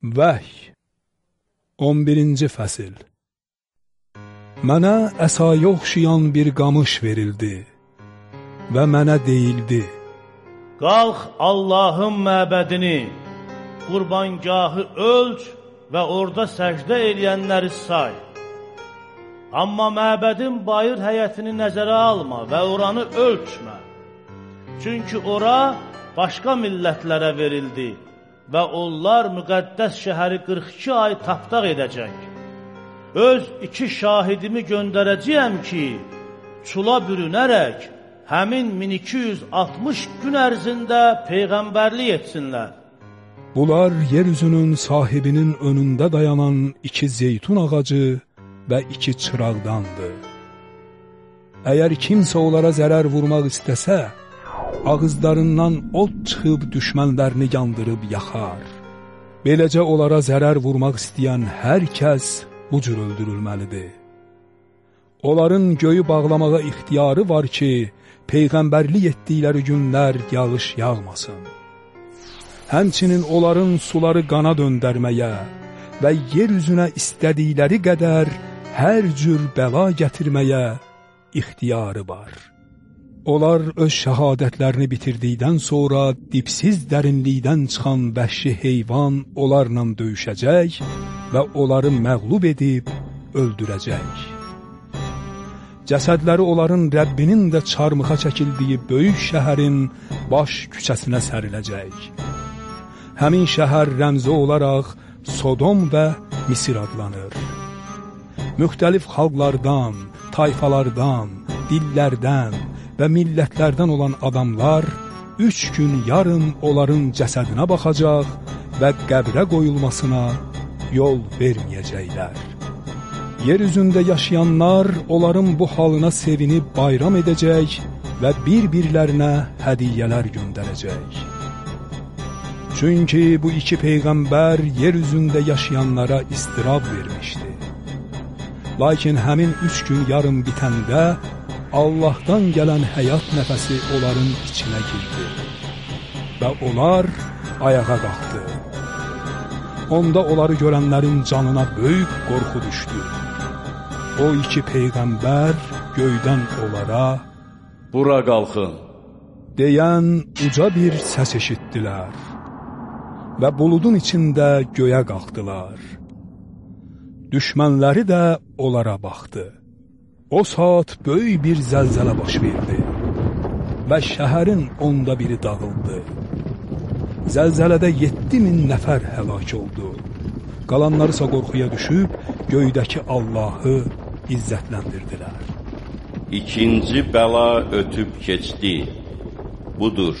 Vəhy 11-ci fəsil Mənə əsaya oxşayan bir qamış verildi və mənə deyildi Qalx Allahın məbədini, qurbangahı ölç və orada səcdə eləyənləri say. Amma məbədin bayır həyətini nəzərə alma və oranı ölçmə. Çünki ora başqa millətlərə verildi və onlar müqəddəs şəhəri 42 ay tapdaq edəcək. Öz iki şahidimi göndərəcəyəm ki, çula bürünərək həmin 1260 gün ərzində peyğəmbərlik etsinlər. Bunlar yer üzünün sahibinin önündə dayanan iki zeytun ağacı və iki çıraqdandır. Əgər kimsə onlara zərər vurmaq istəsə, ağızlarından od çıxıb düşmənlərini yandırıb yaxar. Beləcə onlara zərər vurmaq istəyən hər kəs bu cür öldürülməlidir. Onların göyü bağlamağa ixtiyarı var ki, peyğəmbərlik etdikləri günlər yağış yağmasın. Həmçinin onların suları qana döndərməyə və yer üzünə istədikləri qədər hər cür bəla gətirməyə ixtiyarı var. Onlar öz şəhadətlərini bitirdikdən sonra dipsiz dərinlikdən çıxan vəhşi heyvan onlarla döyüşəcək və onları məğlub edib öldürəcək. Cəsədləri onların Rəbbinin də çarmıxa çəkildiyi böyük şəhərin baş küçəsinə səriləcək. Həmin şəhər rəmzi olaraq Sodom və Misir adlanır. Müxtəlif xalqlardan, tayfalardan, dillərdən, və millətlərdən olan adamlar üç gün yarım onların cəsədinə baxacaq və qəbrə qoyulmasına yol verməyəcəklər. Yer üzündə yaşayanlar onların bu halına sevinib bayram edəcək və bir-birlərinə hədiyyələr göndərəcək. Çünki bu iki peyğəmbər yer üzündə yaşayanlara istirab vermişdi. Lakin həmin üç gün yarım bitəndə Allahdan gələn həyat nəfəsi onların içinə girdi və onlar ayağa qalxdı. Onda onları görənlərin canına böyük qorxu düşdü. O iki peyğəmbər göydən onlara Bura qalxın deyən uca bir səs eşitdilər və buludun içində göyə qalxdılar. Düşmənləri də onlara baxdı. O saat böyük bir zəlzələ baş verdi və şəhərin onda biri dağıldı. Zəlzələdə 7000 nəfər həlak oldu. Qalanları isə qorxuya düşüb göydəki Allahı izzətləndirdilər. İkinci bəla ötüb keçdi. Budur.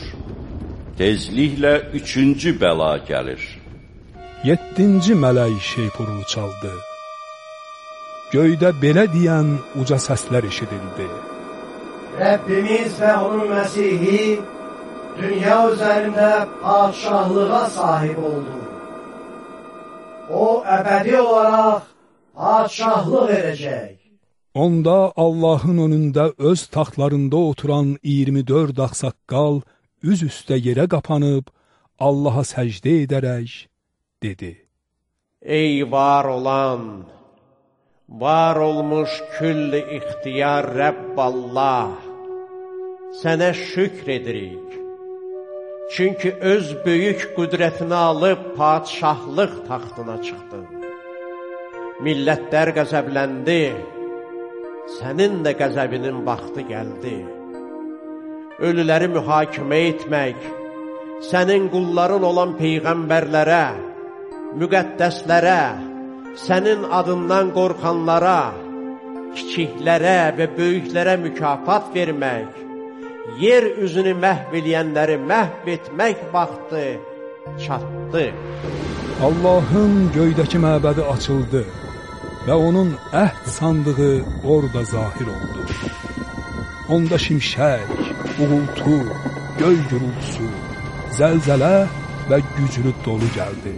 Tezliklə üçüncü bəla gəlir. Yeddinci mələk şeypurunu çaldı. Göydə belə deyən uca səslər eşidildi. Rəbbimiz və onun Məsihi dünya üzərində padşahlığa sahib oldu. O, əbədi olaraq padşahlıq edəcək. Onda Allahın önündə öz taxtlarında oturan 24 ağsaqqal üz üstə yerə qapanıb Allaha səcdə edərək dedi: Ey var olan Var olmuş külli ixtiyar Rəbb Allah, sənə şükr edirik. Çünki öz böyük qüdrətini alıb padşahlıq taxtına çıxdın. Millətlər qəzəbləndi, sənin də qəzəbinin vaxtı gəldi. Ölüləri mühakimə etmək, sənin qulların olan peyğəmbərlərə, müqəddəslərə, sənin adından qorxanlara, kiçiklərə və böyüklərə mükafat vermək, yer üzünü məhv eləyənləri məhv etmək vaxtı çatdı. Allahın göydəki məbədi açıldı və onun əhd sandığı orada zahir oldu. Onda şimşək, uğultu, göy gürültüsü, zəlzələ və güclü dolu gəldi.